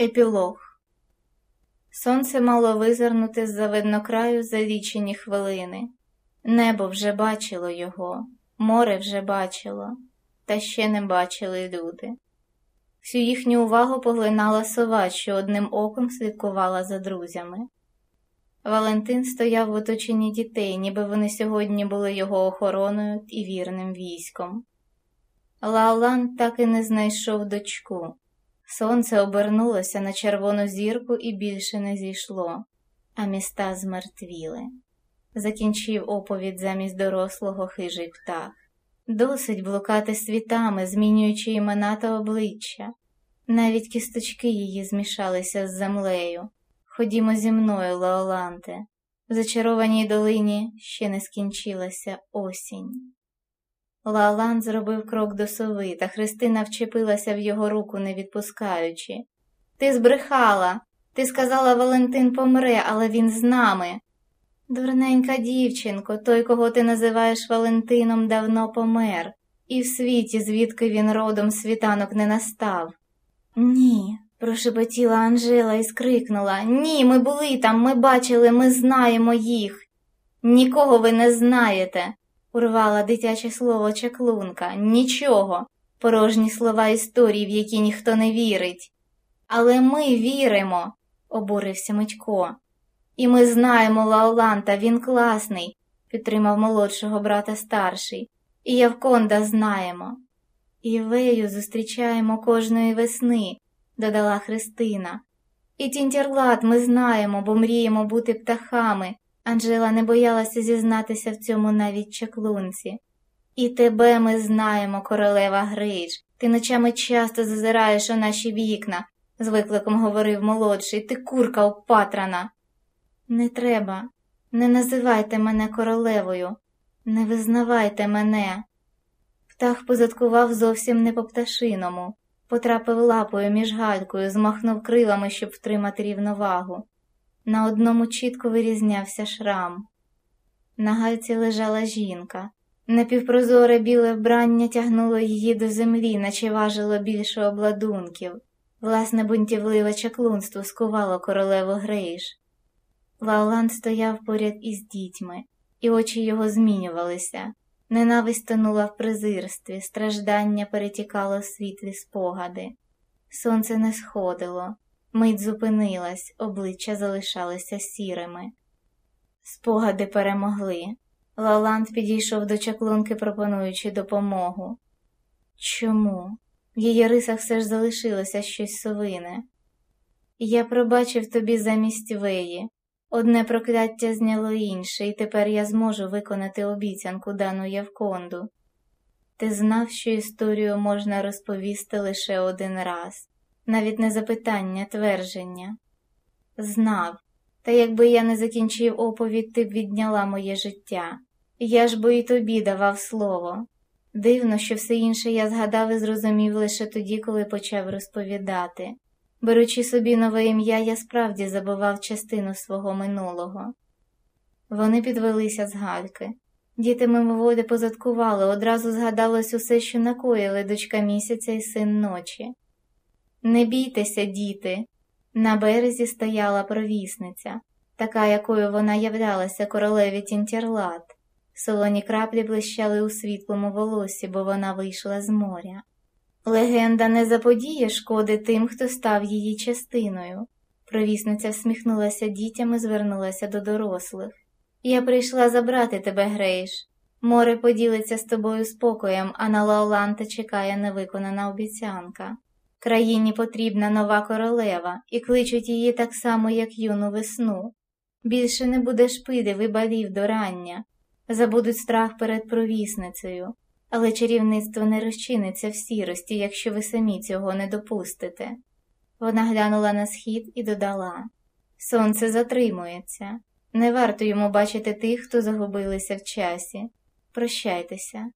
Епілог Сонце мало визирнути з-за виднокраю за лічені хвилини. Небо вже бачило його, море вже бачило, та ще не бачили люди. Всю їхню увагу поглинала сова, що одним оком слідкувала за друзями. Валентин стояв в оточенні дітей, ніби вони сьогодні були його охороною і вірним військом. Лаолан так і не знайшов дочку. Сонце обернулося на червону зірку і більше не зійшло, а міста змертвіли. Закінчив оповідь замість дорослого хижий птах. Досить блукати світами, змінюючи імена та обличчя. Навіть кісточки її змішалися з землею. Ходімо зі мною, Лаоланте. В зачарованій долині ще не скінчилася осінь. Лаолан зробив крок до сови, та Христина вчепилася в його руку, не відпускаючи. Ти збрехала. Ти сказала, Валентин помре, але він з нами. Дурненька дівчинко, той, кого ти називаєш Валентином, давно помер, і в світі, звідки він родом світанок не настав. Ні, прошепотіла Анжела і скрикнула. Ні, ми були там, ми бачили, ми знаємо їх. Нікого ви не знаєте, урвала дитяче слово чаклунка. Нічого, порожні слова історії, в які ніхто не вірить. Але ми віримо, обурився Митько. І ми знаємо Лаоланта, він класний, підтримав молодшого брата старший, і Явконда знаємо. І Вею зустрічаємо кожної весни, додала Христина. І Тінтєрлат ми знаємо, бо мріємо бути птахами. Анжела не боялася зізнатися в цьому навіть чаклунці. І тебе ми знаємо, королева Грич. Ти ночами часто зазираєш у наші вікна, з викликом говорив молодший, ти курка опатрана. Не треба, не називайте мене королевою, не визнавайте мене. Птах позадкував зовсім не по пташиному, потрапив лапою між галькою, змахнув крилами, щоб втримати рівновагу. На одному чітко вирізнявся шрам. На гальці лежала жінка. Напівпрозоре біле вбрання тягнуло її до землі, наче важило більше обладунків. Власне бунтівливе чаклунство скувало королеву Грейш. Лаоланд стояв поряд із дітьми, і очі його змінювалися. Ненависть тонула в презирстві, страждання перетікало в світлі спогади. Сонце не сходило, мить зупинилась, обличчя залишалися сірими. Спогади перемогли. Лаланд підійшов до чаклунки, пропонуючи допомогу. Чому? В її рисах все ж залишилося щось совине. Я пробачив тобі замість веї. Одне прокляття зняло інше, і тепер я зможу виконати обіцянку дану Явконду. Ти знав, що історію можна розповісти лише один раз, навіть не запитання, твердження. Знав, та якби я не закінчив оповідь, ти б відняла моє життя. Я ж бо і тобі давав слово. Дивно, що все інше я згадав і зрозумів лише тоді, коли почав розповідати. Беручи собі нове ім'я, я справді забував частину свого минулого. Вони підвелися з гальки. Діти мимоволі позадкували, одразу згадалось усе, що накоїли дочка місяця і син ночі. Не бійтеся, діти. На березі стояла провісниця, така, якою вона являлася королеві Тінтєрлат. Солоні краплі блищали у світлому волосі, бо вона вийшла з моря. Легенда не заподіє шкоди тим, хто став її частиною. Провісниця всміхнулася дітям і звернулася до дорослих. Я прийшла забрати тебе, Грейш. Море поділиться з тобою спокоєм, а на Лаоланта чекає невиконана обіцянка. Країні потрібна нова королева, і кличуть її так само, як юну весну. Більше не буде шпидив і балів до рання, забудуть страх перед провісницею, але чарівництво не розчиниться в сірості, якщо ви самі цього не допустите. Вона глянула на схід і додала Сонце затримується. Не варто йому бачити тих, хто загубилися в часі. Прощайтеся.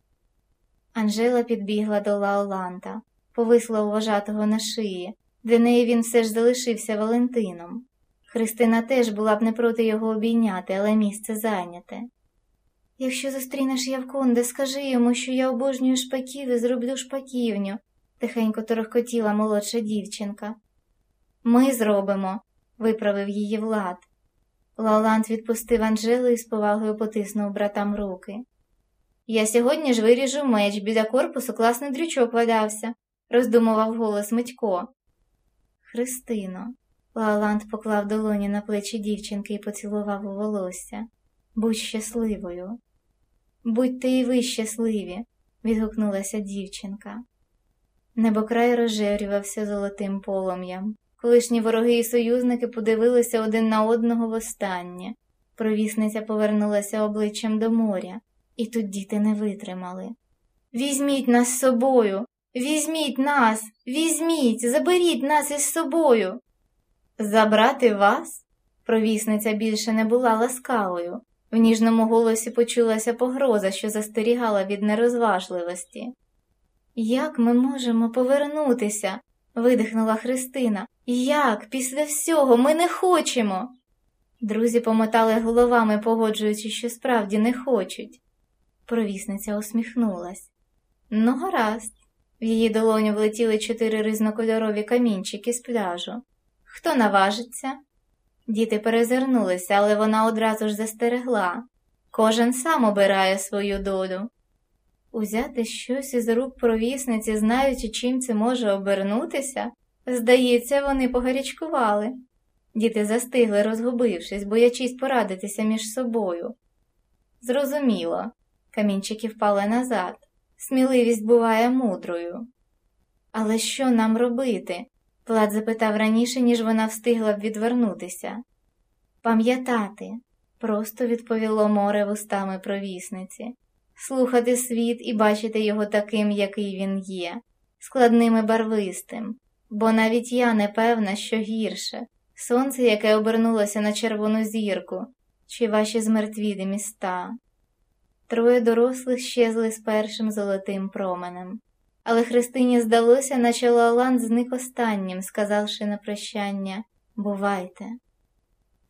Анжела підбігла до Лаоланта, повисла у вожатого на шиї. Для неї він все ж залишився Валентином. Христина теж була б не проти його обійняти, але місце зайняте. Якщо зустрінеш Явкунде, скажи йому, що я обожнюю шпаків і зроблю шпаківню, тихенько торохкотіла молодша дівчинка. Ми зробимо, виправив її Влад. Лаланд відпустив Анжелу і з повагою потиснув братам руки. Я сьогодні ж виріжу меч, біля корпусу класний дрючок валявся, роздумував голос Митько. Христино, Лаланд поклав долоні на плечі дівчинки і поцілував у волосся. Будь щасливою. Будьте і ви щасливі, відгукнулася дівчинка. Небокрай розжеврювався золотим полум'ям. Колишні вороги і союзники подивилися один на одного востаннє. Провісниця повернулася обличчям до моря, і тут діти не витримали. Візьміть нас з собою, візьміть нас, візьміть, заберіть нас із собою. Забрати вас? Провісниця більше не була ласкавою. В ніжному голосі почулася погроза, що застерігала від нерозважливості. Як ми можемо повернутися? видихнула Христина. Як? Після всього ми не хочемо. Друзі помотали головами, погоджуючи, що справді не хочуть. Провісниця усміхнулась. Ну, гаразд. В її долоню влетіли чотири різнокольорові камінчики з пляжу. Хто наважиться? Діти перезирнулися, але вона одразу ж застерегла. Кожен сам обирає свою долю. Узяти щось із рук провісниці, знаючи, чим це може обернутися, здається, вони погарячкували. Діти застигли, розгубившись, боячись порадитися між собою. Зрозуміло, камінчики впали назад. Сміливість буває мудрою. Але що нам робити? Влад запитав раніше, ніж вона встигла б відвернутися. Пам'ятати, просто відповіло море вустами провісниці, слухати світ і бачити його таким, який він є, складним і барвистим, бо навіть я не певна, що гірше сонце, яке обернулося на червону зірку, чи ваші змертвілі міста. Троє дорослих щезли з першим золотим променем. Але Христині здалося, наче Лаланд зник останнім, сказавши на прощання Бувайте.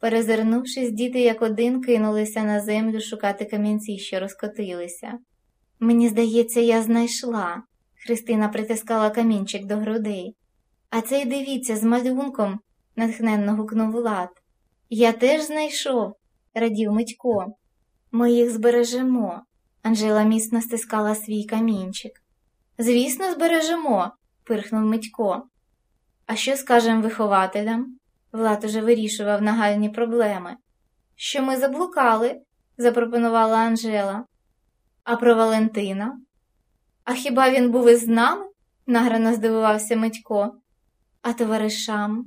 Перезирнувшись, діти як один кинулися на землю шукати камінці, що розкотилися. Мені здається, я знайшла. Христина притискала камінчик до грудей. А цей дивіться, з малюнком, натхненно гукнув Влад. Я теж знайшов, радів Митько. Ми їх збережемо. Анжела міцно стискала свій камінчик. Звісно, збережемо, пирхнув Митько. А що скажем вихователям? Влад уже вирішував нагальні проблеми. Що ми заблукали, запропонувала Анжела. А про Валентина? А хіба він був із нами? награно здивувався Митько. А товаришам?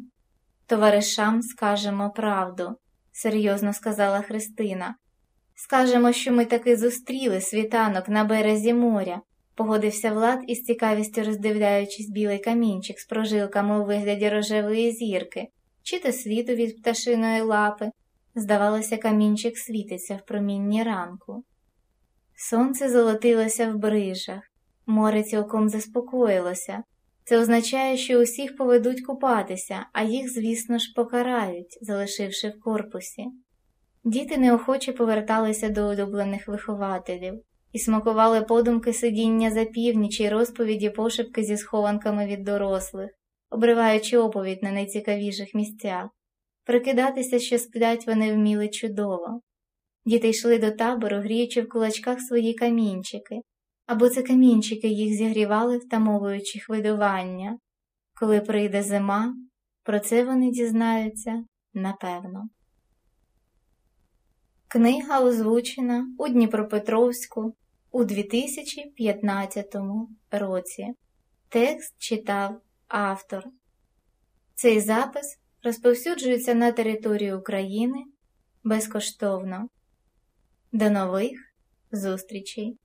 Товаришам скажемо правду, серйозно сказала Христина. Скажемо, що ми таки зустріли світанок на березі моря, погодився Влад із цікавістю роздивляючись білий камінчик з прожилками у вигляді рожевої зірки, чи то світу від пташиної лапи. Здавалося, камінчик світиться в промінні ранку. Сонце золотилося в брижах, море цілком заспокоїлося. Це означає, що усіх поведуть купатися, а їх, звісно ж, покарають, залишивши в корпусі. Діти неохоче поверталися до улюблених вихователів і смакували подумки сидіння за північ і розповіді пошепки зі схованками від дорослих, обриваючи оповідь на найцікавіших місцях. Прикидатися, що сплять, вони вміли чудово. Діти йшли до табору, гріючи в кулачках свої камінчики, або це камінчики їх зігрівали, втамовуючи хвилювання. Коли прийде зима, про це вони дізнаються напевно. Книга озвучена у Дніпропетровську у 2015 році. Текст читав автор. Цей запис розповсюджується на території України безкоштовно. До нових зустрічей!